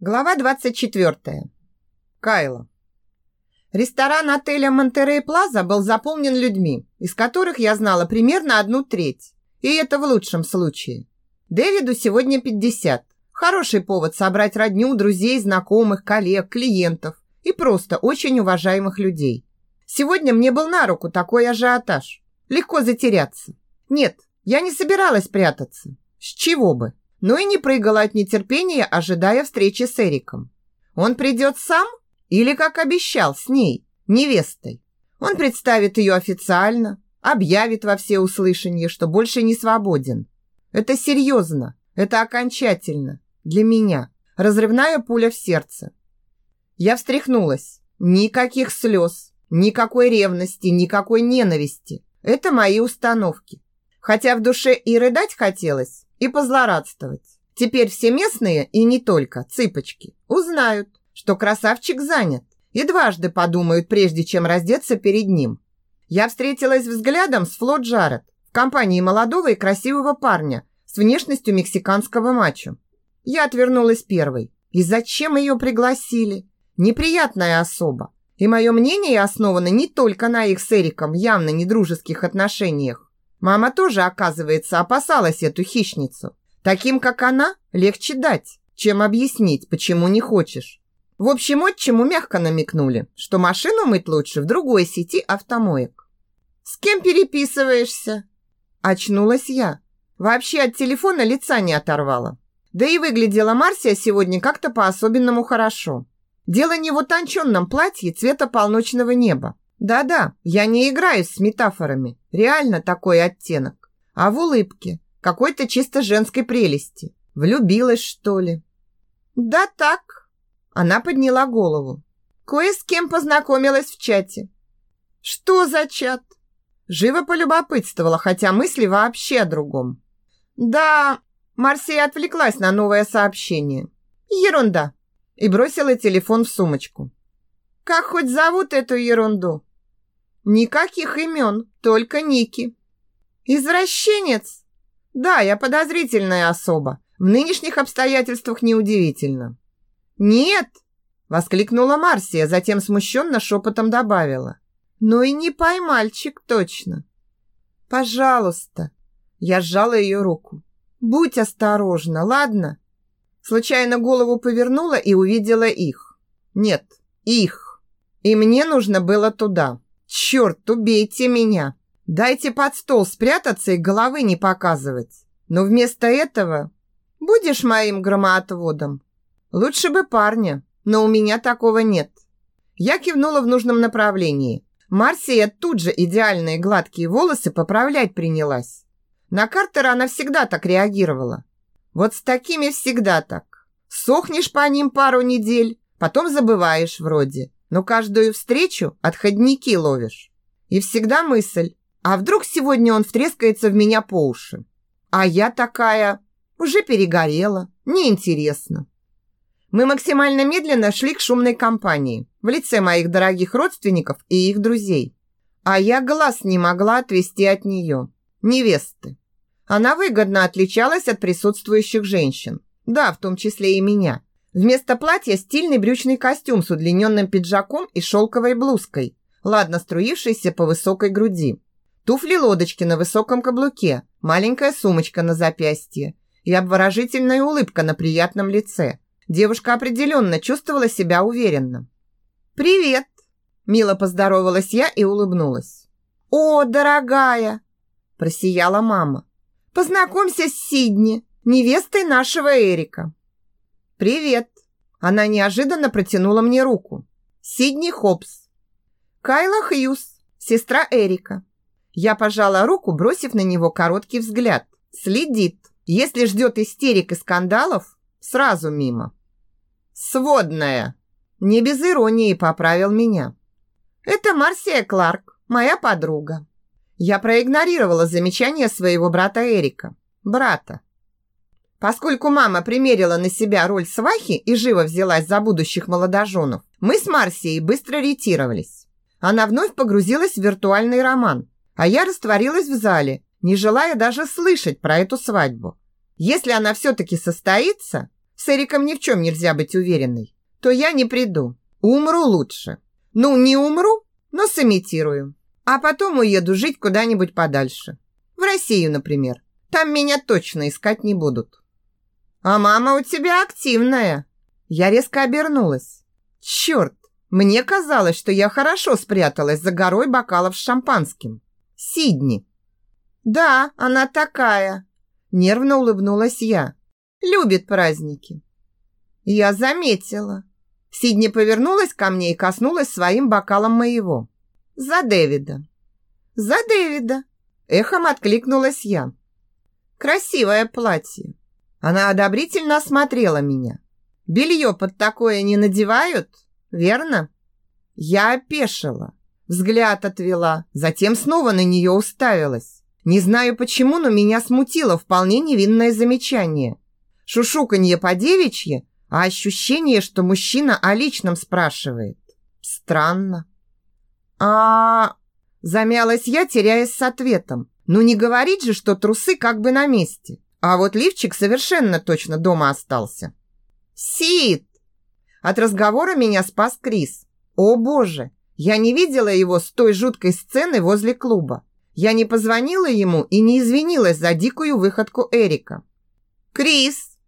Глава 24. Кайла. Ресторан отеля Монтерей Плаза был заполнен людьми, из которых я знала примерно одну треть. И это в лучшем случае. Дэвиду сегодня 50. Хороший повод собрать родню, друзей, знакомых, коллег, клиентов и просто очень уважаемых людей. Сегодня мне был на руку такой ажиотаж. Легко затеряться. Нет, я не собиралась прятаться. С чего бы? Но и не прыгала от нетерпения, ожидая встречи с Эриком. Он придет сам или, как обещал, с ней, невестой? Он представит ее официально, объявит во всеуслышание, что больше не свободен. Это серьезно, это окончательно, для меня. Разрывная пуля в сердце. Я встряхнулась. Никаких слез, никакой ревности, никакой ненависти. Это мои установки. Хотя в душе и рыдать хотелось, и позлорадствовать. Теперь все местные, и не только, цыпочки, узнают, что красавчик занят, и дважды подумают, прежде чем раздеться перед ним. Я встретилась взглядом с Фло Джаред в компании молодого и красивого парня с внешностью мексиканского мачо. Я отвернулась первой. И зачем ее пригласили? Неприятная особа. И мое мнение основано не только на их с Эриком явно недружеских отношениях. Мама тоже, оказывается, опасалась эту хищницу. Таким, как она, легче дать, чем объяснить, почему не хочешь. В общем, отчиму мягко намекнули, что машину мыть лучше в другой сети автомоек. «С кем переписываешься?» Очнулась я. Вообще от телефона лица не оторвала. Да и выглядела Марсия сегодня как-то по-особенному хорошо. Дело не в утонченном платье цвета полночного неба. Да-да, я не играю с метафорами. Реально такой оттенок. А в улыбке. Какой-то чисто женской прелести. Влюбилась, что ли? Да так. Она подняла голову. Кое с кем познакомилась в чате. Что за чат? Живо полюбопытствовала, хотя мысли вообще о другом. Да, Марсия отвлеклась на новое сообщение. Ерунда. И бросила телефон в сумочку. Как хоть зовут эту ерунду? Никаких имен, только ники. Извращенец? Да, я подозрительная особа. В нынешних обстоятельствах неудивительно. Нет, воскликнула Марсия, затем смущенно шепотом добавила. Ну и не поймальчик точно. Пожалуйста. Я сжала ее руку. Будь осторожна, ладно? Случайно голову повернула и увидела их. Нет, их. И мне нужно было туда. Черт, убейте меня! Дайте под стол спрятаться и головы не показывать. Но вместо этого будешь моим громоотводом. Лучше бы парня, но у меня такого нет. Я кивнула в нужном направлении. Марсия тут же идеальные гладкие волосы поправлять принялась. На Картера она всегда так реагировала. Вот с такими всегда так. Сохнешь по ним пару недель, потом забываешь вроде но каждую встречу отходники ловишь. И всегда мысль, а вдруг сегодня он втрескается в меня по уши? А я такая, уже перегорела, неинтересно. Мы максимально медленно шли к шумной компании в лице моих дорогих родственников и их друзей. А я глаз не могла отвести от нее, невесты. Она выгодно отличалась от присутствующих женщин, да, в том числе и меня – Вместо платья стильный брючный костюм с удлиненным пиджаком и шелковой блузкой, ладно струившийся по высокой груди. Туфли-лодочки на высоком каблуке, маленькая сумочка на запястье и обворожительная улыбка на приятном лице. Девушка определенно чувствовала себя уверенно. «Привет!» – мило поздоровалась я и улыбнулась. «О, дорогая!» – просияла мама. «Познакомься с Сидни, невестой нашего Эрика». «Привет!» Она неожиданно протянула мне руку. Сидни Хопс. Кайла Хьюз, сестра Эрика. Я пожала руку, бросив на него короткий взгляд. Следит. Если ждет истерик и скандалов, сразу мимо. Сводная. Не без иронии поправил меня. Это Марсия Кларк, моя подруга. Я проигнорировала замечание своего брата Эрика. Брата. Поскольку мама примерила на себя роль свахи и живо взялась за будущих молодоженов, мы с Марсией быстро ретировались. Она вновь погрузилась в виртуальный роман, а я растворилась в зале, не желая даже слышать про эту свадьбу. Если она все-таки состоится, С Эриком ни в чем нельзя быть уверенной. То я не приду. Умру лучше. Ну, не умру, но сымитирую. А потом уеду жить куда-нибудь подальше. В Россию, например. Там меня точно искать не будут. А мама у тебя активная. Я резко обернулась. Черт, мне казалось, что я хорошо спряталась за горой бокалов с шампанским. Сидни. Да, она такая. Нервно улыбнулась я. Любит праздники. Я заметила. Сидни повернулась ко мне и коснулась своим бокалом моего. За Дэвида. За Дэвида. Эхом откликнулась я. Красивое платье. Она одобрительно осмотрела меня. Белье под такое не надевают, верно? Я опешила. Взгляд отвела, затем снова на нее уставилась. Не знаю почему, но меня смутило вполне невинное замечание. Шушуканье по девичье, а ощущение, что мужчина о личном спрашивает. Странно. А, замялась я, теряясь с ответом. Ну не говорить же, что трусы как бы на месте. А вот лифчик совершенно точно дома остался. Сид! От разговора меня спас Крис. О боже, я не видела его с той жуткой сцены возле клуба. Я не позвонила ему и не извинилась за дикую выходку Эрика. «Крис!»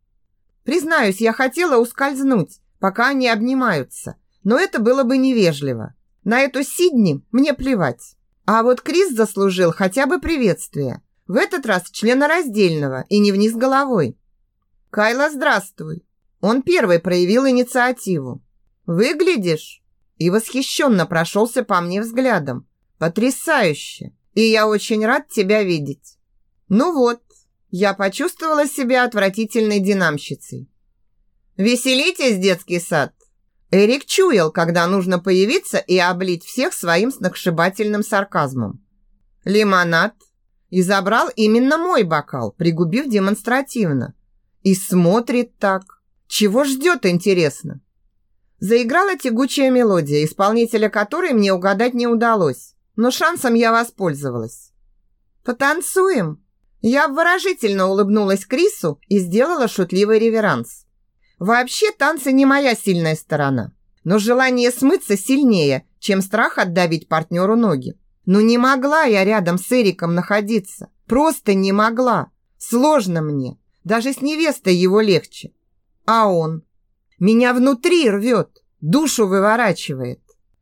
Признаюсь, я хотела ускользнуть, пока они обнимаются, но это было бы невежливо. На эту Сидни мне плевать. А вот Крис заслужил хотя бы приветствие. В этот раз членораздельного и не вниз головой. «Кайла, здравствуй!» Он первый проявил инициативу. «Выглядишь?» И восхищенно прошелся по мне взглядом. «Потрясающе! И я очень рад тебя видеть!» Ну вот, я почувствовала себя отвратительной динамщицей. «Веселитесь, детский сад!» Эрик чуял, когда нужно появиться и облить всех своим сногсшибательным сарказмом. «Лимонад?» И забрал именно мой бокал, пригубив демонстративно. И смотрит так. Чего ждет, интересно? Заиграла тягучая мелодия, исполнителя которой мне угадать не удалось, но шансом я воспользовалась. «Потанцуем?» Я выражительно улыбнулась Крису и сделала шутливый реверанс. Вообще танцы не моя сильная сторона, но желание смыться сильнее, чем страх отдавить партнеру ноги. Но не могла я рядом с Эриком находиться. Просто не могла. Сложно мне. Даже с невестой его легче. А он? Меня внутри рвет, душу выворачивает.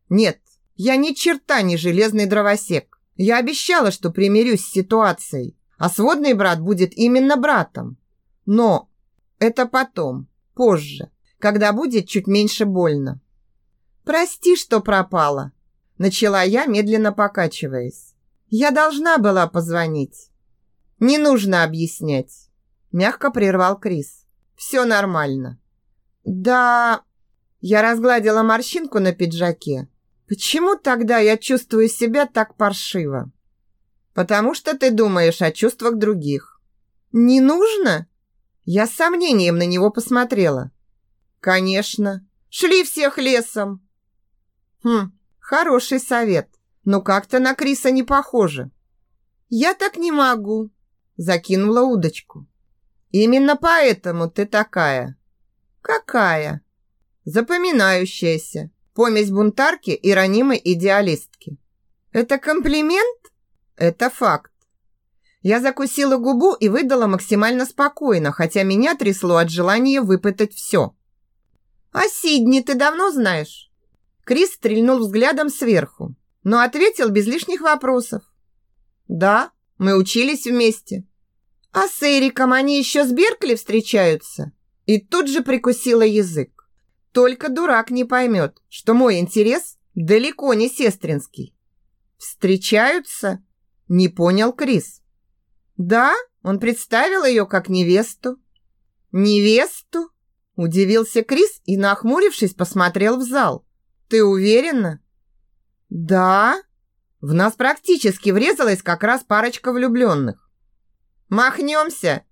Нет, я ни черта не железный дровосек. Я обещала, что примирюсь с ситуацией а сводный брат будет именно братом. Но это потом, позже, когда будет чуть меньше больно. «Прости, что пропала», – начала я, медленно покачиваясь. «Я должна была позвонить». «Не нужно объяснять», – мягко прервал Крис. «Все нормально». «Да...» Я разгладила морщинку на пиджаке. «Почему тогда я чувствую себя так паршиво?» потому что ты думаешь о чувствах других. Не нужно? Я с сомнением на него посмотрела. Конечно. Шли всех лесом. Хм, хороший совет. Но как-то на Криса не похоже. Я так не могу. Закинула удочку. Именно поэтому ты такая. Какая? Запоминающаяся. Помесь бунтарки и ранимой идеалистки. Это комплимент? Это факт. Я закусила губу и выдала максимально спокойно, хотя меня трясло от желания выпытать все. «А Сидни ты давно знаешь?» Крис стрельнул взглядом сверху, но ответил без лишних вопросов. «Да, мы учились вместе». «А с Эриком они еще с Беркли встречаются?» И тут же прикусила язык. Только дурак не поймет, что мой интерес далеко не сестринский. «Встречаются?» Не понял Крис. Да, он представил ее как невесту. Невесту? Удивился Крис и, нахмурившись, посмотрел в зал. Ты уверена? Да. В нас практически врезалась как раз парочка влюбленных. Махнемся,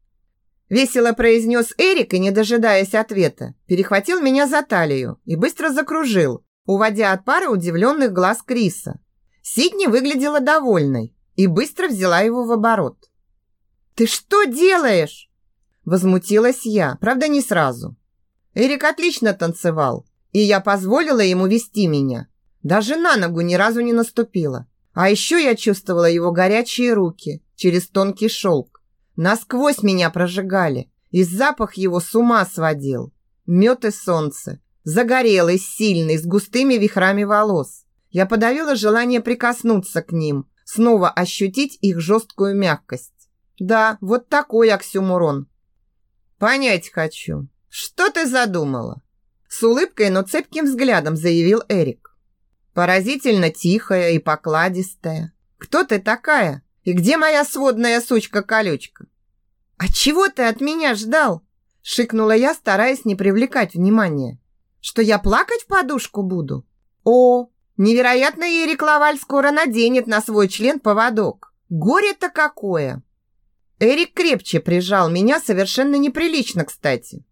Весело произнес Эрик и, не дожидаясь ответа, перехватил меня за талию и быстро закружил, уводя от пары удивленных глаз Криса. Сидни выглядела довольной, и быстро взяла его в оборот. «Ты что делаешь?» Возмутилась я, правда, не сразу. Эрик отлично танцевал, и я позволила ему вести меня. Даже на ногу ни разу не наступила. А еще я чувствовала его горячие руки через тонкий шелк. Насквозь меня прожигали, и запах его с ума сводил. Мед и солнце. Загорелый, сильный, с густыми вихрами волос. Я подавила желание прикоснуться к ним, снова ощутить их жесткую мягкость. Да, вот такой оксюмурон. Понять хочу. Что ты задумала? С улыбкой, но цепким взглядом заявил Эрик. Поразительно тихая и покладистая. Кто ты такая? И где моя сводная сучка-колючка? А чего ты от меня ждал? Шикнула я, стараясь не привлекать внимания. Что я плакать в подушку буду? О, невероятно Эрик Лаваль скоро наденет на свой член поводок. Горе-то какое! Эрик крепче прижал меня, совершенно неприлично, кстати.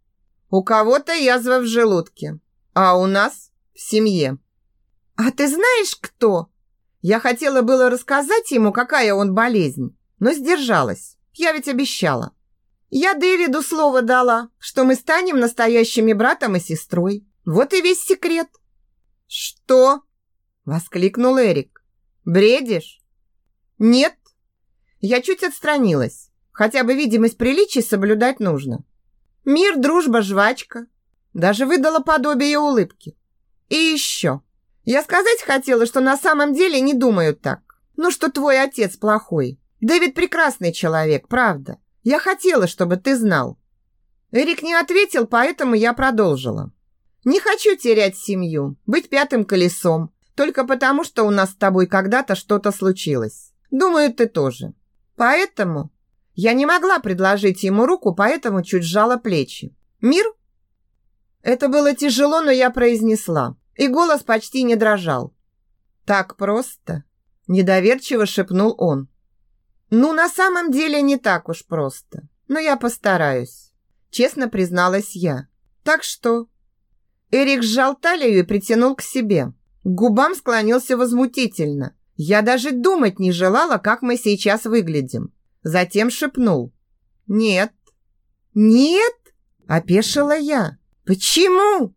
У кого-то язва в желудке, а у нас в семье. «А ты знаешь, кто?» Я хотела было рассказать ему, какая он болезнь, но сдержалась. Я ведь обещала. Я Дэвиду слово дала, что мы станем настоящими братом и сестрой. Вот и весь секрет. «Что?» – воскликнул Эрик. «Бредишь?» «Нет». Я чуть отстранилась. Хотя бы видимость приличий соблюдать нужно. Мир, дружба, жвачка. Даже выдала подобие улыбки. И еще. Я сказать хотела, что на самом деле не думаю так. Ну, что твой отец плохой. Дэвид прекрасный человек, правда. Я хотела, чтобы ты знал. Эрик не ответил, поэтому я продолжила. Не хочу терять семью, быть пятым колесом, только потому, что у нас с тобой когда-то что-то случилось. Думаю, ты тоже. Поэтому я не могла предложить ему руку, поэтому чуть сжала плечи. Мир? Это было тяжело, но я произнесла и голос почти не дрожал. «Так просто?» – недоверчиво шепнул он. «Ну, на самом деле не так уж просто, но я постараюсь», – честно призналась я. «Так что?» Эрик сжал талию и притянул к себе. К губам склонился возмутительно. Я даже думать не желала, как мы сейчас выглядим. Затем шепнул. «Нет». «Нет?» – опешила я. «Почему?»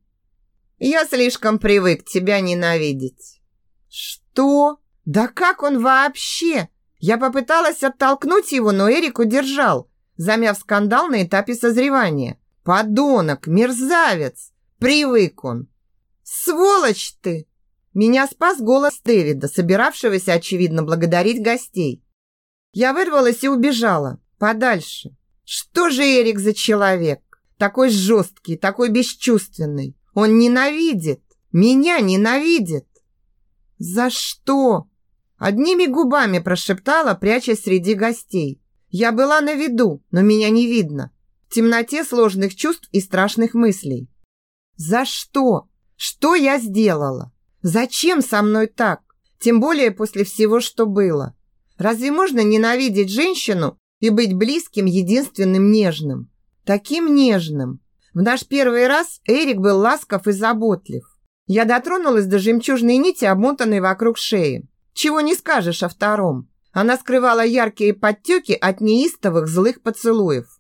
Я слишком привык тебя ненавидеть. Что? Да как он вообще? Я попыталась оттолкнуть его, но Эрик удержал, замяв скандал на этапе созревания. Подонок, мерзавец. Привык он. Сволочь ты! Меня спас голос Дэвида, собиравшегося, очевидно, благодарить гостей. Я вырвалась и убежала. Подальше. Что же Эрик за человек? Такой жесткий, такой бесчувственный. Он ненавидит. Меня ненавидит. За что? Одними губами прошептала, прячась среди гостей. Я была на виду, но меня не видно. В темноте сложных чувств и страшных мыслей. За что? Что я сделала? Зачем со мной так? Тем более после всего, что было. Разве можно ненавидеть женщину и быть близким, единственным нежным? Таким нежным, в наш первый раз Эрик был ласков и заботлив. Я дотронулась до жемчужной нити, обмотанной вокруг шеи. Чего не скажешь о втором. Она скрывала яркие подтеки от неистовых злых поцелуев.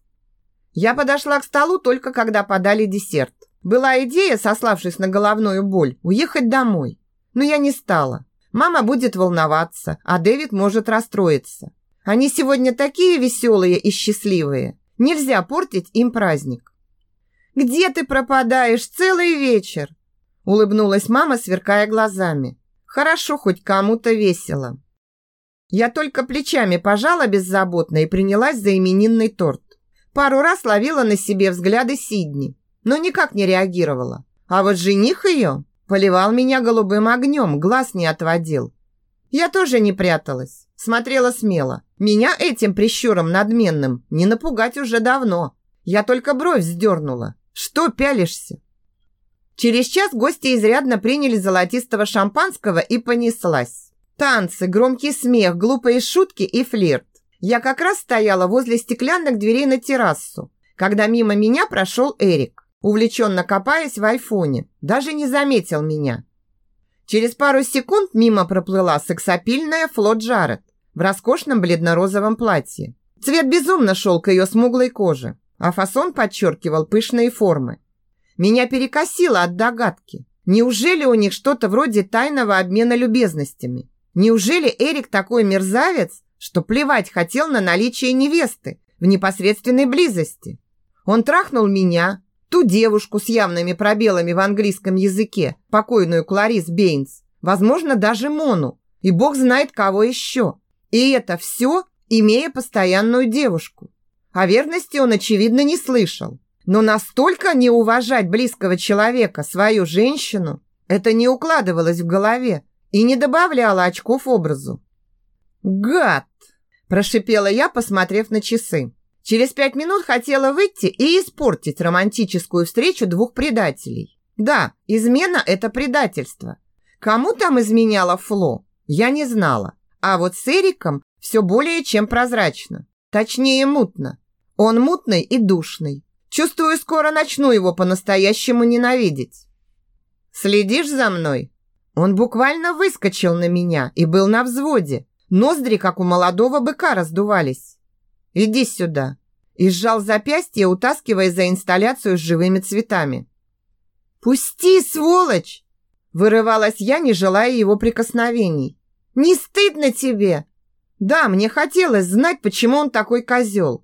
Я подошла к столу только когда подали десерт. Была идея, сославшись на головную боль, уехать домой. Но я не стала. Мама будет волноваться, а Дэвид может расстроиться. Они сегодня такие веселые и счастливые. Нельзя портить им праздник. Где ты пропадаешь целый вечер?» Улыбнулась мама, сверкая глазами. «Хорошо, хоть кому-то весело». Я только плечами пожала беззаботно и принялась за именинный торт. Пару раз ловила на себе взгляды Сидни, но никак не реагировала. А вот жених ее поливал меня голубым огнем, глаз не отводил. Я тоже не пряталась, смотрела смело. Меня этим прищуром надменным не напугать уже давно. Я только бровь сдернула, что пялишься? Через час гости изрядно приняли золотистого шампанского и понеслась. Танцы, громкий смех, глупые шутки и флирт. Я как раз стояла возле стеклянных дверей на террасу, когда мимо меня прошел Эрик, увлеченно копаясь в айфоне, даже не заметил меня. Через пару секунд мимо проплыла сексапильная Фло Джаред в роскошном бледно-розовом платье. Цвет безумно шел к ее смуглой коже а фасон подчеркивал пышные формы. Меня перекосило от догадки. Неужели у них что-то вроде тайного обмена любезностями? Неужели Эрик такой мерзавец, что плевать хотел на наличие невесты в непосредственной близости? Он трахнул меня, ту девушку с явными пробелами в английском языке, покойную Кларис Бейнс, возможно, даже Мону, и бог знает кого еще. И это все, имея постоянную девушку. О верности он, очевидно, не слышал. Но настолько не уважать близкого человека, свою женщину, это не укладывалось в голове и не добавляло очков образу. «Гад!» – прошипела я, посмотрев на часы. Через пять минут хотела выйти и испортить романтическую встречу двух предателей. Да, измена – это предательство. Кому там изменяла Фло, я не знала. А вот с Эриком все более чем прозрачно. Точнее, мутно. Он мутный и душный. Чувствую, скоро начну его по-настоящему ненавидеть. Следишь за мной? Он буквально выскочил на меня и был на взводе. Ноздри, как у молодого быка, раздувались. Иди сюда. И сжал запястье, утаскивая за инсталляцию с живыми цветами. «Пусти, сволочь!» Вырывалась я, не желая его прикосновений. «Не стыдно тебе?» Да, мне хотелось знать, почему он такой козел.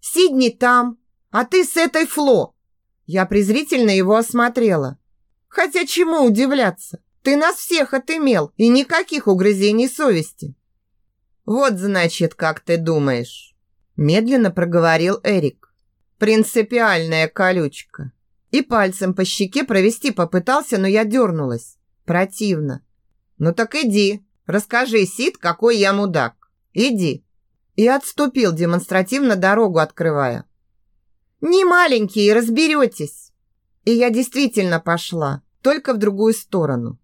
Сидни там, а ты с этой Фло. Я презрительно его осмотрела. Хотя чему удивляться? Ты нас всех отымел, и никаких угрызений совести. Вот, значит, как ты думаешь. Медленно проговорил Эрик. Принципиальная колючка. И пальцем по щеке провести попытался, но я дернулась. Противно. Ну так иди, расскажи, Сид, какой я мудак. Иди. И отступил, демонстративно дорогу открывая. Не маленькие, разберетесь. И я действительно пошла, только в другую сторону.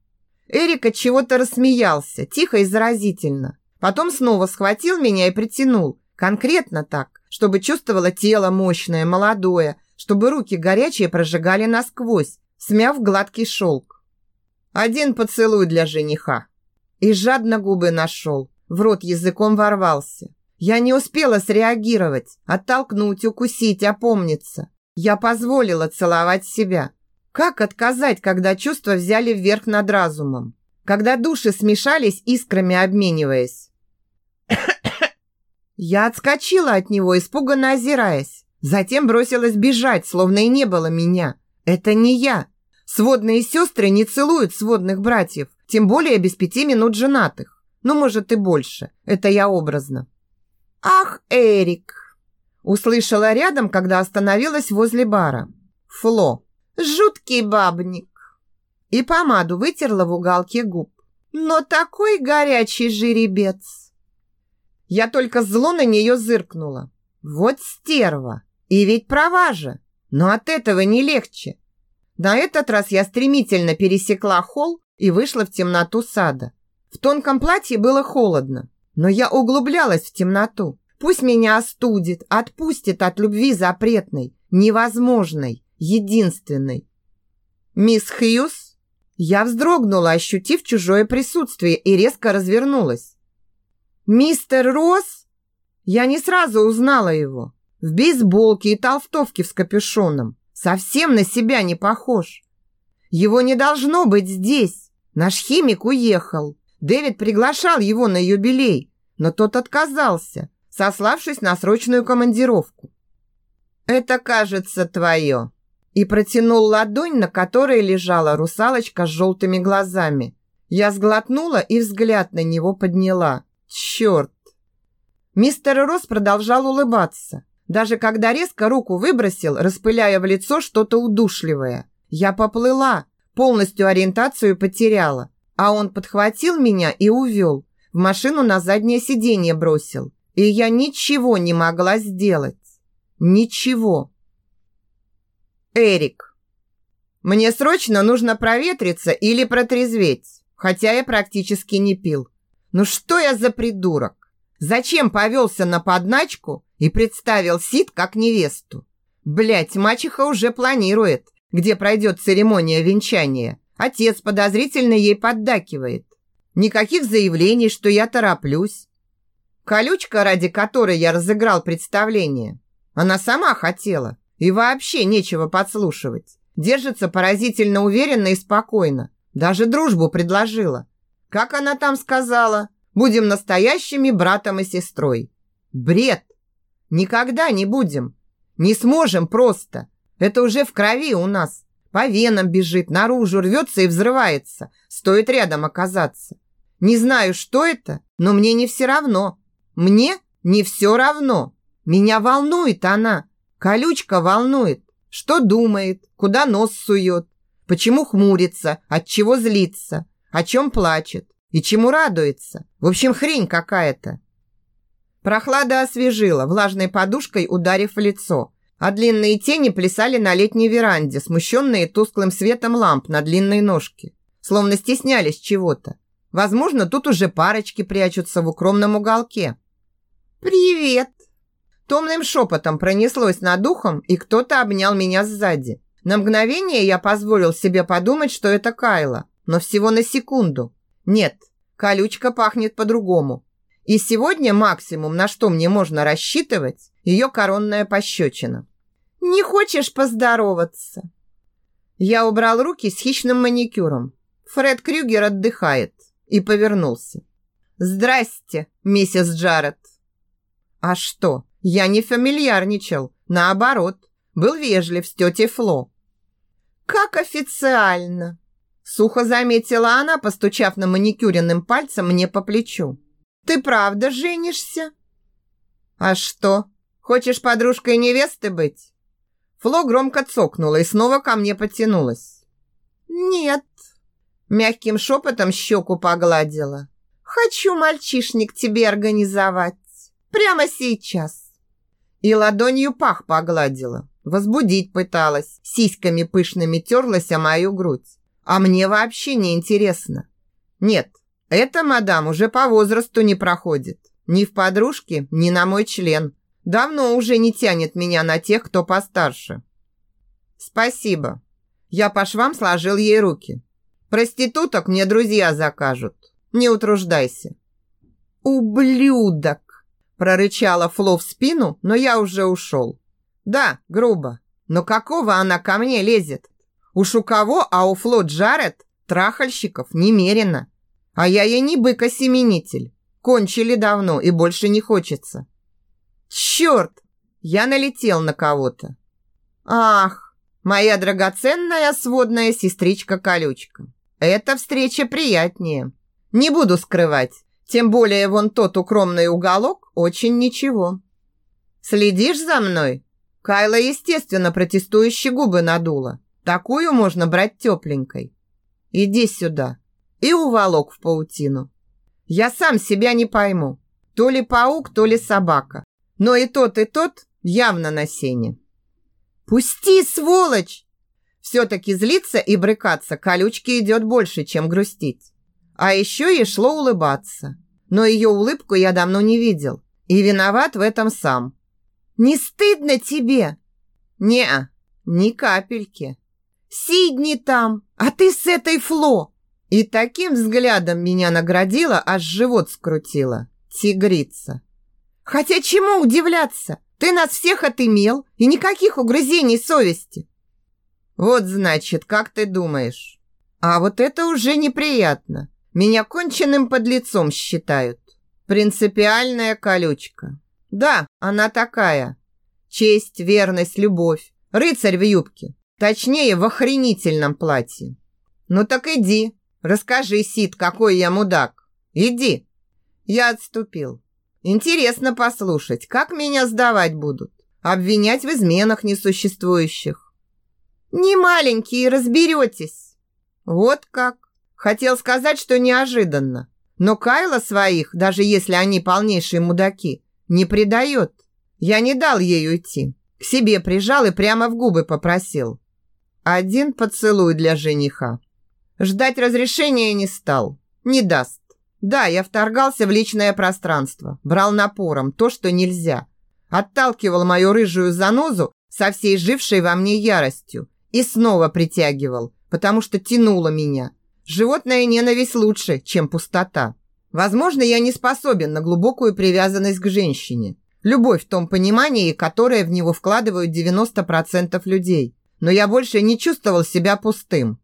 Эрик от чего-то рассмеялся, тихо и заразительно. Потом снова схватил меня и притянул, конкретно так, чтобы чувствовало тело мощное, молодое, чтобы руки горячие прожигали насквозь, смяв гладкий шелк. Один поцелуй для жениха. И жадно губы нашел, в рот языком ворвался. Я не успела среагировать, оттолкнуть, укусить, опомниться. Я позволила целовать себя. Как отказать, когда чувства взяли вверх над разумом? Когда души смешались, искрами обмениваясь? Я отскочила от него, испуганно озираясь. Затем бросилась бежать, словно и не было меня. Это не я. Сводные сестры не целуют сводных братьев, тем более без пяти минут женатых. Ну, может, и больше. Это я образно. «Ах, Эрик!» Услышала рядом, когда остановилась возле бара. Фло. «Жуткий бабник!» И помаду вытерла в уголке губ. «Но такой горячий жеребец!» Я только зло на нее зыркнула. «Вот стерва! И ведь права же! Но от этого не легче!» На этот раз я стремительно пересекла холл и вышла в темноту сада. В тонком платье было холодно, но я углублялась в темноту. Пусть меня остудит, отпустит от любви запретной, невозможной, единственной. Мисс Хьюз? Я вздрогнула, ощутив чужое присутствие и резко развернулась. Мистер Росс? Я не сразу узнала его. В бейсболке и толстовке с капюшоном. Совсем на себя не похож. Его не должно быть здесь. Наш химик уехал. Дэвид приглашал его на юбилей, но тот отказался, сославшись на срочную командировку. «Это, кажется, твое», и протянул ладонь, на которой лежала русалочка с желтыми глазами. Я сглотнула и взгляд на него подняла. Черт! Мистер Росс продолжал улыбаться, даже когда резко руку выбросил, распыляя в лицо что-то удушливое. Я поплыла, полностью ориентацию потеряла. А он подхватил меня и увел. В машину на заднее сиденье бросил. И я ничего не могла сделать. Ничего. Эрик. Мне срочно нужно проветриться или протрезветь. Хотя я практически не пил. Ну что я за придурок? Зачем повелся на подначку и представил Сид как невесту? Блять, мачеха уже планирует, где пройдет церемония венчания. Отец подозрительно ей поддакивает. Никаких заявлений, что я тороплюсь. Колючка, ради которой я разыграл представление, она сама хотела. И вообще нечего подслушивать. Держится поразительно уверенно и спокойно. Даже дружбу предложила. Как она там сказала? Будем настоящими братом и сестрой. Бред! Никогда не будем. Не сможем просто. Это уже в крови у нас. По венам бежит, наружу рвется и взрывается. Стоит рядом оказаться. Не знаю, что это, но мне не все равно. Мне не все равно. Меня волнует она. Колючка волнует. Что думает, куда нос сует, почему хмурится, от чего злится, о чем плачет и чему радуется. В общем, хрень какая-то. Прохлада освежила, влажной подушкой ударив в лицо, а длинные тени плясали на летней веранде, смущенные тусклым светом ламп на длинной ножке, словно стеснялись чего-то. Возможно, тут уже парочки прячутся в укромном уголке. «Привет!» Томным шепотом пронеслось над ухом, и кто-то обнял меня сзади. На мгновение я позволил себе подумать, что это Кайла, но всего на секунду. Нет, колючка пахнет по-другому. И сегодня максимум, на что мне можно рассчитывать, ее коронная пощечина. «Не хочешь поздороваться?» Я убрал руки с хищным маникюром. Фред Крюгер отдыхает и повернулся. «Здрасте, миссис Джаред!» «А что?» Я не фамильярничал, наоборот, был вежлив с тетей Фло. «Как официально!» Сухо заметила она, постучав на маникюренным пальцем мне по плечу. «Ты правда женишься?» «А что, хочешь подружкой невесты быть?» Фло громко цокнула и снова ко мне потянулась. «Нет», мягким шепотом щеку погладила. «Хочу мальчишник тебе организовать. Прямо сейчас» и ладонью пах погладила. Возбудить пыталась, сиськами пышными терлась о мою грудь. А мне вообще не интересно. Нет, эта мадам уже по возрасту не проходит. Ни в подружке, ни на мой член. Давно уже не тянет меня на тех, кто постарше. Спасибо. Я по швам сложил ей руки. Проституток мне друзья закажут. Не утруждайся. Ублюдок! Прорычала Фло в спину, но я уже ушел. Да, грубо. Но какого она ко мне лезет? Уж у кого, а у Фло Джаред трахальщиков немерено. А я ей не бык-осеменитель. Кончили давно и больше не хочется. Черт! Я налетел на кого-то. Ах, моя драгоценная сводная сестричка-колючка. Эта встреча приятнее. Не буду скрывать, тем более вон тот укромный уголок очень ничего. Следишь за мной? Кайла, естественно, протестующие губы надула. Такую можно брать тепленькой. Иди сюда. И уволок в паутину. Я сам себя не пойму. То ли паук, то ли собака. Но и тот, и тот явно на сене. «Пусти, сволочь!» Все-таки злиться и брыкаться колючки идет больше, чем грустить. А еще ей шло улыбаться. Но ее улыбку я давно не видел. И виноват в этом сам. «Не стыдно тебе?» «Не, ни капельки». «Сидни там, а ты с этой Фло!» И таким взглядом меня наградила, аж живот скрутила. Тигрица. «Хотя чему удивляться? Ты нас всех отымел, и никаких угрызений совести». «Вот значит, как ты думаешь?» «А вот это уже неприятно. Меня конченным подлецом считают. Принципиальная колючка. Да, она такая. Честь, верность, любовь. Рыцарь в юбке. Точнее, в охренительном платье. Ну так иди. Расскажи, Сид, какой я мудак. Иди. Я отступил. Интересно послушать, как меня сдавать будут. Обвинять в изменах несуществующих. Не маленькие, разберетесь. Вот как. Хотел сказать, что неожиданно. Но Кайла своих, даже если они полнейшие мудаки, не предает. Я не дал ей уйти. К себе прижал и прямо в губы попросил. Один поцелуй для жениха. Ждать разрешения не стал. Не даст. Да, я вторгался в личное пространство. Брал напором то, что нельзя. Отталкивал мою рыжую занозу со всей жившей во мне яростью. И снова притягивал, потому что тянуло меня. Животная ненависть лучше, чем пустота. Возможно, я не способен на глубокую привязанность к женщине. Любовь в том понимании, которое в него вкладывают 90% людей. Но я больше не чувствовал себя пустым.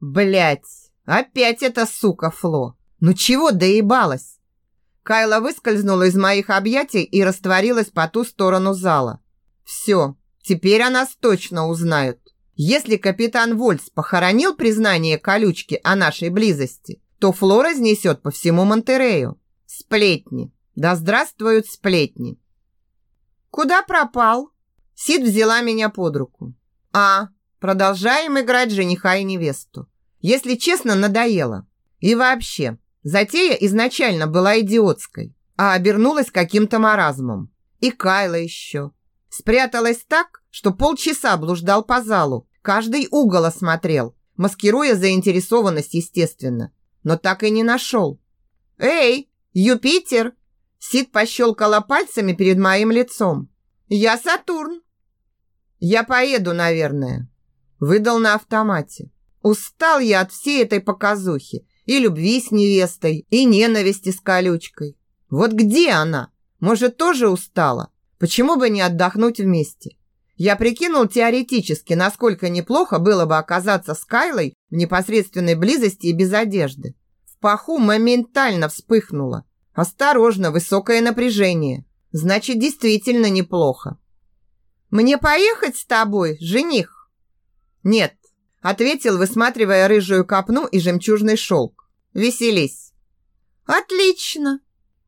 Блять, опять эта сука Фло. Ну чего доебалась? Кайла выскользнула из моих объятий и растворилась по ту сторону зала. Все, теперь о нас точно узнают. Если капитан Вольс похоронил признание колючки о нашей близости, то Фло разнесет по всему Монтерею. Сплетни. Да здравствуют сплетни. Куда пропал? Сид взяла меня под руку. А, продолжаем играть жениха и невесту. Если честно, надоело. И вообще, затея изначально была идиотской, а обернулась каким-то маразмом. И Кайла еще. Спряталась так, что полчаса блуждал по залу, каждый угол осмотрел, маскируя заинтересованность, естественно. Но так и не нашел. «Эй, Юпитер!» Сид пощелкала пальцами перед моим лицом. «Я Сатурн!» «Я поеду, наверное», – выдал на автомате. Устал я от всей этой показухи. И любви с невестой, и ненависти с колючкой. Вот где она? Может, тоже устала? Почему бы не отдохнуть вместе? Я прикинул теоретически, насколько неплохо было бы оказаться с Кайлой в непосредственной близости и без одежды. В паху моментально вспыхнуло. Осторожно, высокое напряжение. Значит, действительно неплохо. «Мне поехать с тобой, жених?» «Нет, ответил, высматривая рыжую копну и жемчужный шелк. Веселись. Отлично,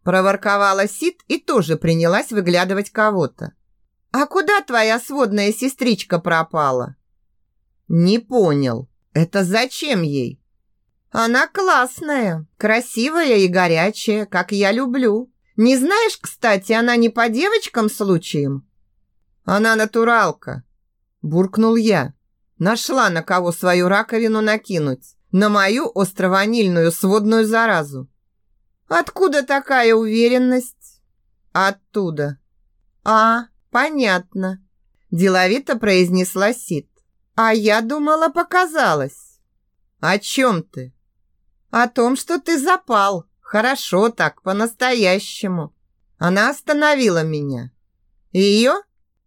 проворковала Сид и тоже принялась выглядывать кого-то. А куда твоя сводная сестричка пропала? Не понял. Это зачем ей? Она классная, красивая и горячая, как я люблю. Не знаешь, кстати, она не по девочкам случаем? Она натуралка, буркнул я. Нашла на кого свою раковину накинуть. На мою острованильную сводную заразу. Откуда такая уверенность? Оттуда. А, понятно. Деловито произнесла Сид. А я думала, показалось. О чем ты? О том, что ты запал. Хорошо так, по-настоящему. Она остановила меня. Ее?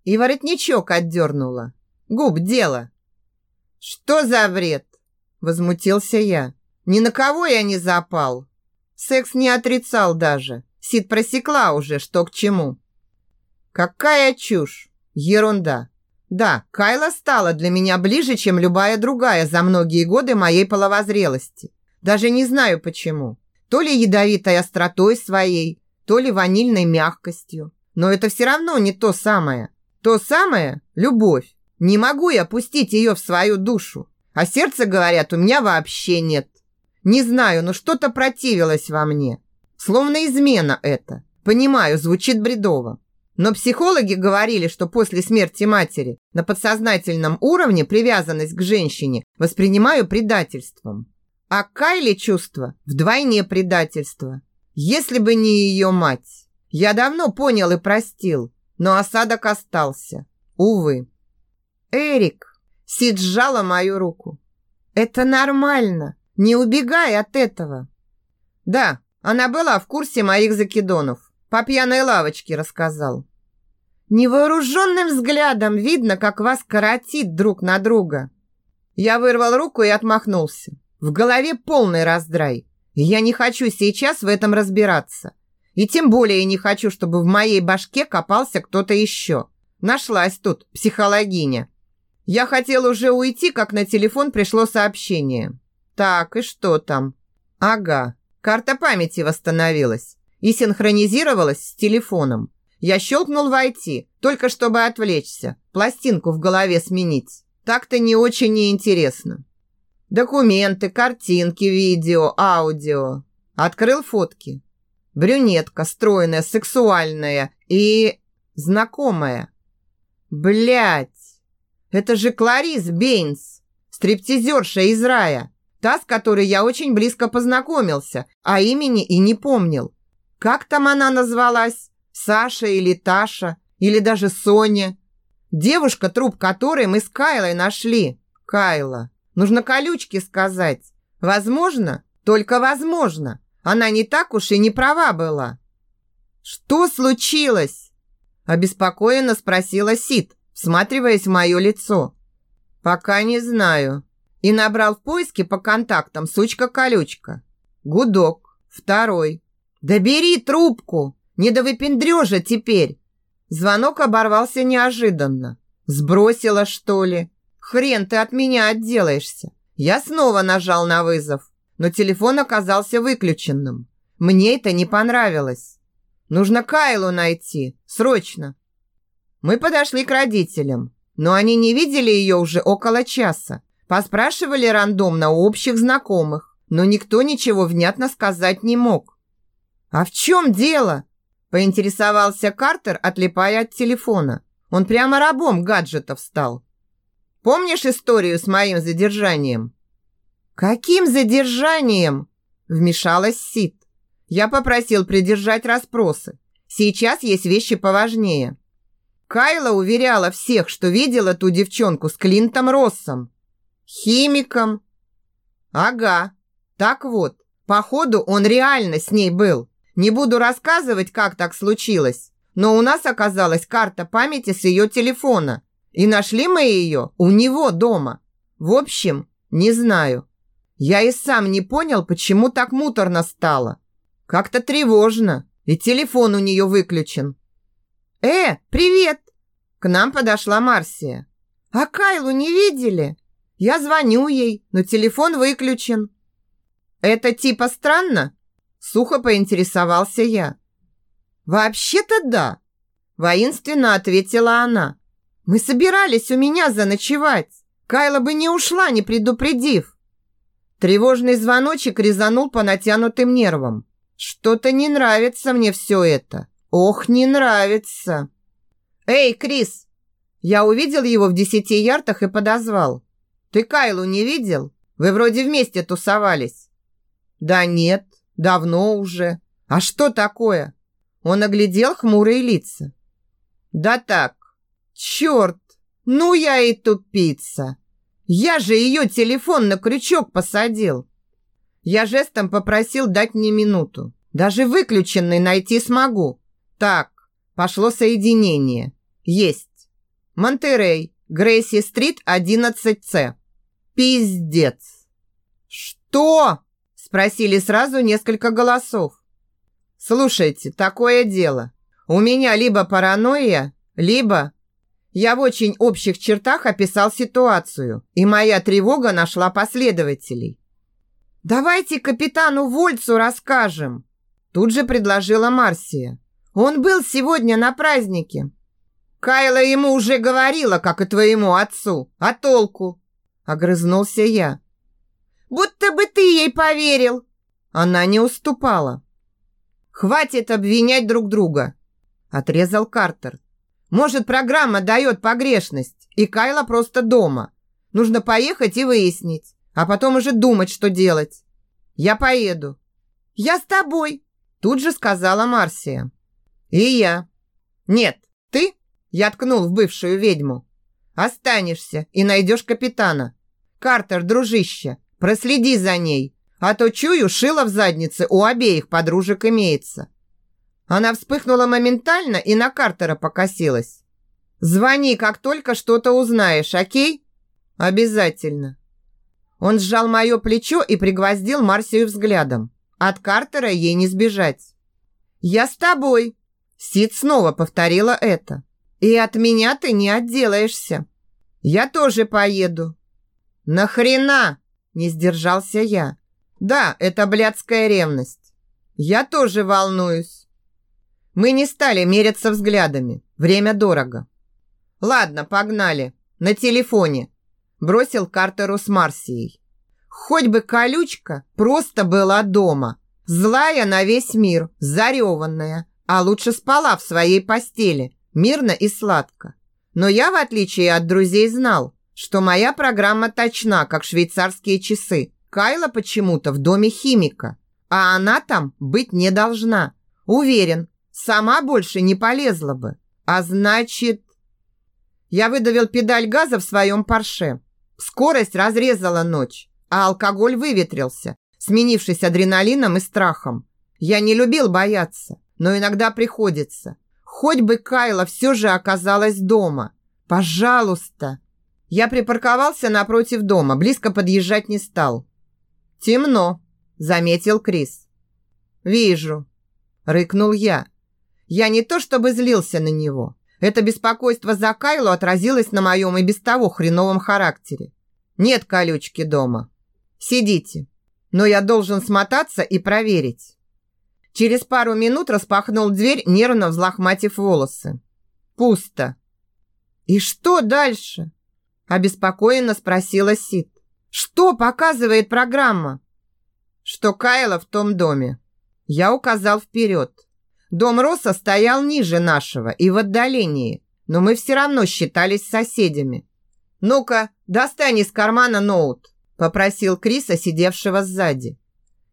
И воротничок отдернула. Губ дело. «Что за бред?» – возмутился я. «Ни на кого я не запал. Секс не отрицал даже. Сид просекла уже, что к чему». «Какая чушь! Ерунда!» Да, Кайла стала для меня ближе, чем любая другая за многие годы моей половозрелости. Даже не знаю почему. То ли ядовитой остротой своей, то ли ванильной мягкостью. Но это все равно не то самое. То самое – любовь. Не могу я пустить ее в свою душу. А сердце, говорят, у меня вообще нет. Не знаю, но что-то противилось во мне. Словно измена это. Понимаю, звучит бредово. Но психологи говорили, что после смерти матери на подсознательном уровне привязанность к женщине воспринимаю предательством. А Кайли чувство вдвойне предательство. Если бы не ее мать. Я давно понял и простил, но осадок остался. Увы. «Эрик!» Сид сжала мою руку. «Это нормально. Не убегай от этого». «Да, она была в курсе моих закидонов. По пьяной лавочке рассказал». Невооруженным взглядом видно, как вас коротит друг на друга. Я вырвал руку и отмахнулся. В голове полный раздрай. я не хочу сейчас в этом разбираться. И тем более не хочу, чтобы в моей башке копался кто-то еще. Нашлась тут психологиня. Я хотел уже уйти, как на телефон пришло сообщение. Так, и что там? Ага, карта памяти восстановилась и синхронизировалась с телефоном. Я щелкнул войти, только чтобы отвлечься, пластинку в голове сменить. Так-то не очень неинтересно. Документы, картинки, видео, аудио. Открыл фотки. Брюнетка, стройная, сексуальная и... знакомая. Блять! Это же Кларис Бейнс, стриптизерша из рая. Та, с которой я очень близко познакомился, а имени и не помнил. Как там она назвалась? Саша или Таша? Или даже Соня? Девушка, труп которой мы с Кайлой нашли. Кайла. Нужно колючки сказать. Возможно, только возможно. Она не так уж и не права была. Что случилось? Обеспокоенно спросила Сид, всматриваясь в мое лицо. «Пока не знаю». И набрал в поиске по контактам сучка-колючка. Гудок. Второй. «Да бери трубку! Не до выпендрежа теперь!» Звонок оборвался неожиданно. Сбросила, что ли? Хрен ты от меня отделаешься. Я снова нажал на вызов, но телефон оказался выключенным. Мне это не понравилось. Нужно Кайлу найти. Срочно. Мы подошли к родителям, но они не видели ее уже около часа. Поспрашивали рандомно у общих знакомых, но никто ничего внятно сказать не мог. «А в чем дело?» – поинтересовался Картер, отлипая от телефона. Он прямо рабом гаджетов стал. «Помнишь историю с моим задержанием?» «Каким задержанием?» – вмешалась Сид. Я попросил придержать расспросы. Сейчас есть вещи поважнее. Кайла уверяла всех, что видела ту девчонку с Клинтом Россом. Химиком. Ага. Так вот, походу он реально с ней был. Не буду рассказывать, как так случилось, но у нас оказалась карта памяти с ее телефона. И нашли мы ее у него дома. В общем, не знаю. Я и сам не понял, почему так муторно стало. Как-то тревожно. И телефон у нее выключен. «Э, привет!» К нам подошла Марсия. «А Кайлу не видели?» Я звоню ей, но телефон выключен. Это типа странно? Сухо поинтересовался я. Вообще-то да, воинственно ответила она. Мы собирались у меня заночевать. Кайла бы не ушла, не предупредив. Тревожный звоночек резанул по натянутым нервам. Что-то не нравится мне все это. Ох, не нравится. Эй, Крис! Я увидел его в десяти ярдах и подозвал. Ты Кайлу не видел? Вы вроде вместе тусовались. Да нет, давно уже. А что такое? Он оглядел хмурые лица. Да так. Черт, ну я и тупица. Я же ее телефон на крючок посадил. Я жестом попросил дать мне минуту. Даже выключенный найти смогу. Так, пошло соединение. Есть. Монтерей, Грейси-стрит, 11С. Пиздец. Что? Спросили сразу несколько голосов. Слушайте, такое дело. У меня либо паранойя, либо... Я в очень общих чертах описал ситуацию, и моя тревога нашла последователей. «Давайте капитану Вольцу расскажем», тут же предложила Марсия. «Он был сегодня на празднике». «Кайла ему уже говорила, как и твоему отцу. А толку? Огрызнулся я. Будто бы ты ей поверил. Она не уступала. Хватит обвинять друг друга. Отрезал Картер. Может, программа дает погрешность, и Кайла просто дома. Нужно поехать и выяснить, а потом уже думать, что делать. Я поеду. Я с тобой, тут же сказала Марсия. И я. Нет, ты? Я ткнул в бывшую ведьму. Останешься и найдешь капитана. Картер, дружище, проследи за ней, а то чую, шило в заднице у обеих подружек имеется. Она вспыхнула моментально и на Картера покосилась. Звони, как только что-то узнаешь, окей? Обязательно. Он сжал мое плечо и пригвоздил Марсию взглядом. От Картера ей не сбежать. «Я с тобой!» Сид снова повторила это. «И от меня ты не отделаешься. Я тоже поеду. «Нахрена?» – не сдержался я. «Да, это блядская ревность. Я тоже волнуюсь». Мы не стали мериться взглядами. Время дорого. «Ладно, погнали. На телефоне», – бросил Картеру с Марсией. Хоть бы колючка просто была дома. Злая на весь мир, зареванная, а лучше спала в своей постели, мирно и сладко. Но я, в отличие от друзей, знал, что моя программа точна, как швейцарские часы. Кайла почему-то в доме химика, а она там быть не должна. Уверен, сама больше не полезла бы. А значит... Я выдавил педаль газа в своем Порше. Скорость разрезала ночь, а алкоголь выветрился, сменившись адреналином и страхом. Я не любил бояться, но иногда приходится. Хоть бы Кайла все же оказалась дома. Пожалуйста. Я припарковался напротив дома, близко подъезжать не стал. Темно, заметил Крис. Вижу, рыкнул я. Я не то чтобы злился на него. Это беспокойство за Кайлу отразилось на моем и без того хреновом характере. Нет колючки дома. Сидите. Но я должен смотаться и проверить. Через пару минут распахнул дверь, нервно взлохматив волосы. Пусто. «И что дальше?» Обеспокоенно спросила Сид. «Что показывает программа?» «Что Кайла в том доме». Я указал вперед. Дом Росса стоял ниже нашего и в отдалении, но мы все равно считались соседями. «Ну-ка, достань из кармана ноут», – попросил Криса, сидевшего сзади.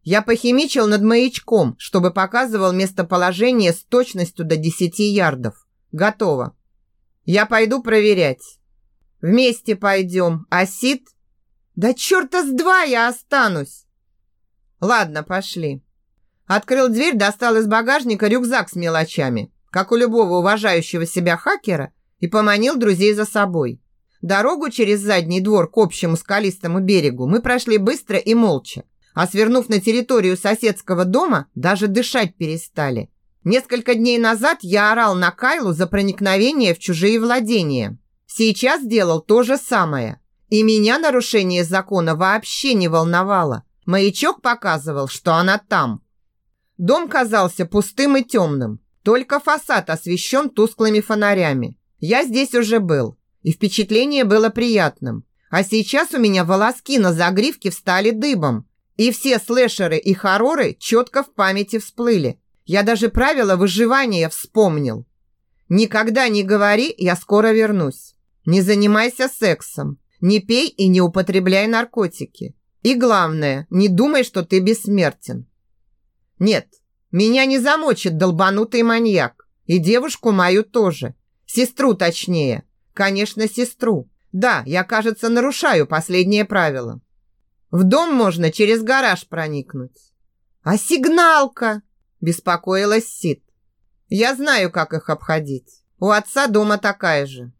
Я похимичил над маячком, чтобы показывал местоположение с точностью до 10 ярдов. Готово. Я пойду проверять. Вместе пойдем, а Сид... Да черта с два я останусь. Ладно, пошли. Открыл дверь, достал из багажника рюкзак с мелочами, как у любого уважающего себя хакера, и поманил друзей за собой. Дорогу через задний двор к общему скалистому берегу мы прошли быстро и молча а свернув на территорию соседского дома, даже дышать перестали. Несколько дней назад я орал на Кайлу за проникновение в чужие владения. Сейчас делал то же самое. И меня нарушение закона вообще не волновало. Маячок показывал, что она там. Дом казался пустым и темным. Только фасад освещен тусклыми фонарями. Я здесь уже был, и впечатление было приятным. А сейчас у меня волоски на загривке встали дыбом, и все слэшеры и хорроры четко в памяти всплыли. Я даже правила выживания вспомнил. Никогда не говори «я скоро вернусь». Не занимайся сексом. Не пей и не употребляй наркотики. И главное, не думай, что ты бессмертен. Нет, меня не замочит долбанутый маньяк. И девушку мою тоже. Сестру точнее. Конечно, сестру. Да, я, кажется, нарушаю последнее правило. В дом можно через гараж проникнуть. А сигналка? Беспокоилась Сид. Я знаю, как их обходить. У отца дома такая же.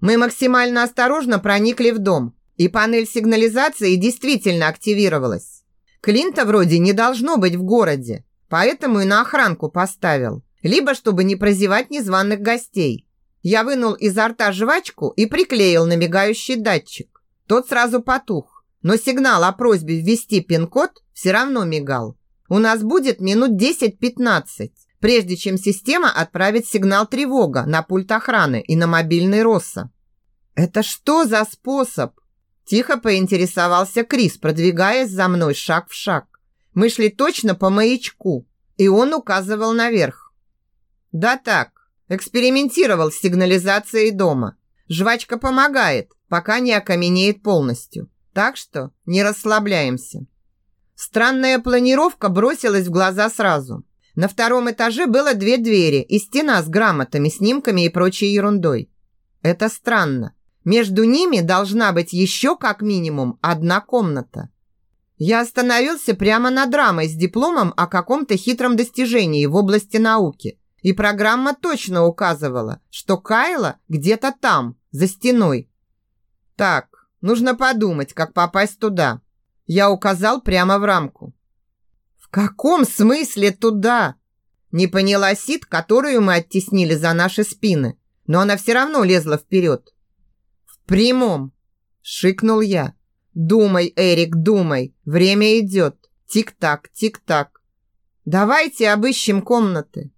Мы максимально осторожно проникли в дом, и панель сигнализации действительно активировалась. Клинта вроде не должно быть в городе, поэтому и на охранку поставил, либо чтобы не прозевать незваных гостей. Я вынул изо рта жвачку и приклеил на мигающий датчик. Тот сразу потух но сигнал о просьбе ввести пин-код все равно мигал. У нас будет минут 10-15, прежде чем система отправит сигнал тревога на пульт охраны и на мобильный Росса. «Это что за способ?» Тихо поинтересовался Крис, продвигаясь за мной шаг в шаг. Мы шли точно по маячку, и он указывал наверх. «Да так, экспериментировал с сигнализацией дома. Жвачка помогает, пока не окаменеет полностью. Так что не расслабляемся. Странная планировка бросилась в глаза сразу. На втором этаже было две двери и стена с грамотами, снимками и прочей ерундой. Это странно. Между ними должна быть еще как минимум одна комната. Я остановился прямо над рамой с дипломом о каком-то хитром достижении в области науки. И программа точно указывала, что Кайла где-то там, за стеной. Так, Нужно подумать, как попасть туда. Я указал прямо в рамку. В каком смысле туда? Не поняла Сид, которую мы оттеснили за наши спины, но она все равно лезла вперед. Прямом, шикнул я. Думай, Эрик, думай. Время идет. Тик-так, тик-так. Давайте обыщем комнаты.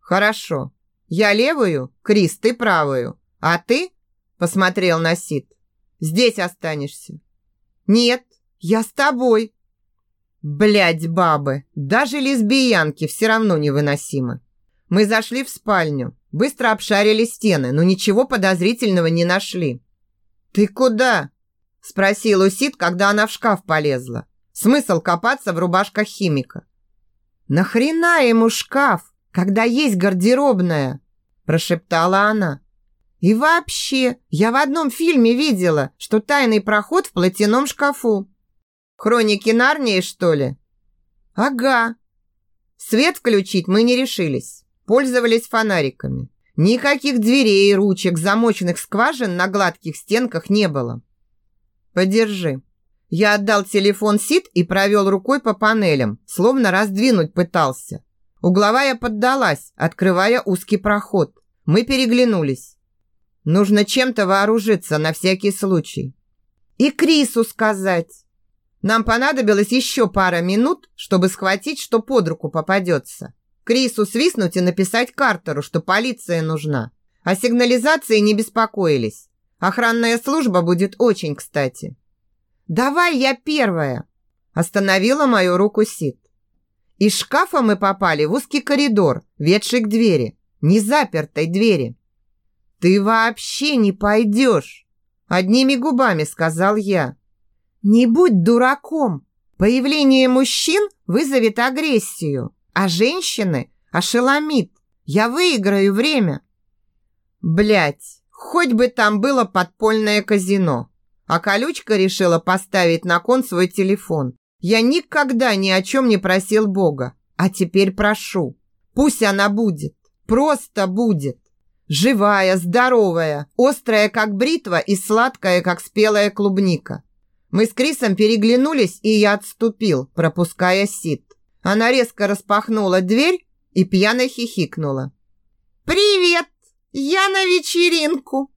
Хорошо. Я левую, Крис, ты правую. А ты? Посмотрел на Сид. Здесь останешься. Нет, я с тобой. Блядь, бабы, даже лесбиянки все равно невыносимы. Мы зашли в спальню, быстро обшарили стены, но ничего подозрительного не нашли. Ты куда? Спросил Усит, когда она в шкаф полезла. Смысл копаться в рубашках химика. Нахрена ему шкаф, когда есть гардеробная? Прошептала она. И вообще, я в одном фильме видела, что тайный проход в платяном шкафу. Хроники Нарнии, что ли? Ага. Свет включить мы не решились. Пользовались фонариками. Никаких дверей, ручек, замоченных скважин на гладких стенках не было. «Подержи». Я отдал телефон Сид и провел рукой по панелям, словно раздвинуть пытался. Угловая поддалась, открывая узкий проход. Мы переглянулись. Нужно чем-то вооружиться на всякий случай. И Крису сказать. Нам понадобилось еще пара минут, чтобы схватить, что под руку попадется. Крису свистнуть и написать Картеру, что полиция нужна. О сигнализации не беспокоились. Охранная служба будет очень кстати. «Давай я первая!» Остановила мою руку Сид. Из шкафа мы попали в узкий коридор, ведший к двери, не запертой двери. «Ты вообще не пойдешь!» Одними губами сказал я. «Не будь дураком! Появление мужчин вызовет агрессию, а женщины ошеломит. Я выиграю время!» Блять, хоть бы там было подпольное казино. А колючка решила поставить на кон свой телефон. Я никогда ни о чем не просил Бога, а теперь прошу. Пусть она будет, просто будет. Живая, здоровая, острая, как бритва и сладкая, как спелая клубника. Мы с Крисом переглянулись, и я отступил, пропуская Сид. Она резко распахнула дверь и пьяно хихикнула. «Привет! Я на вечеринку!»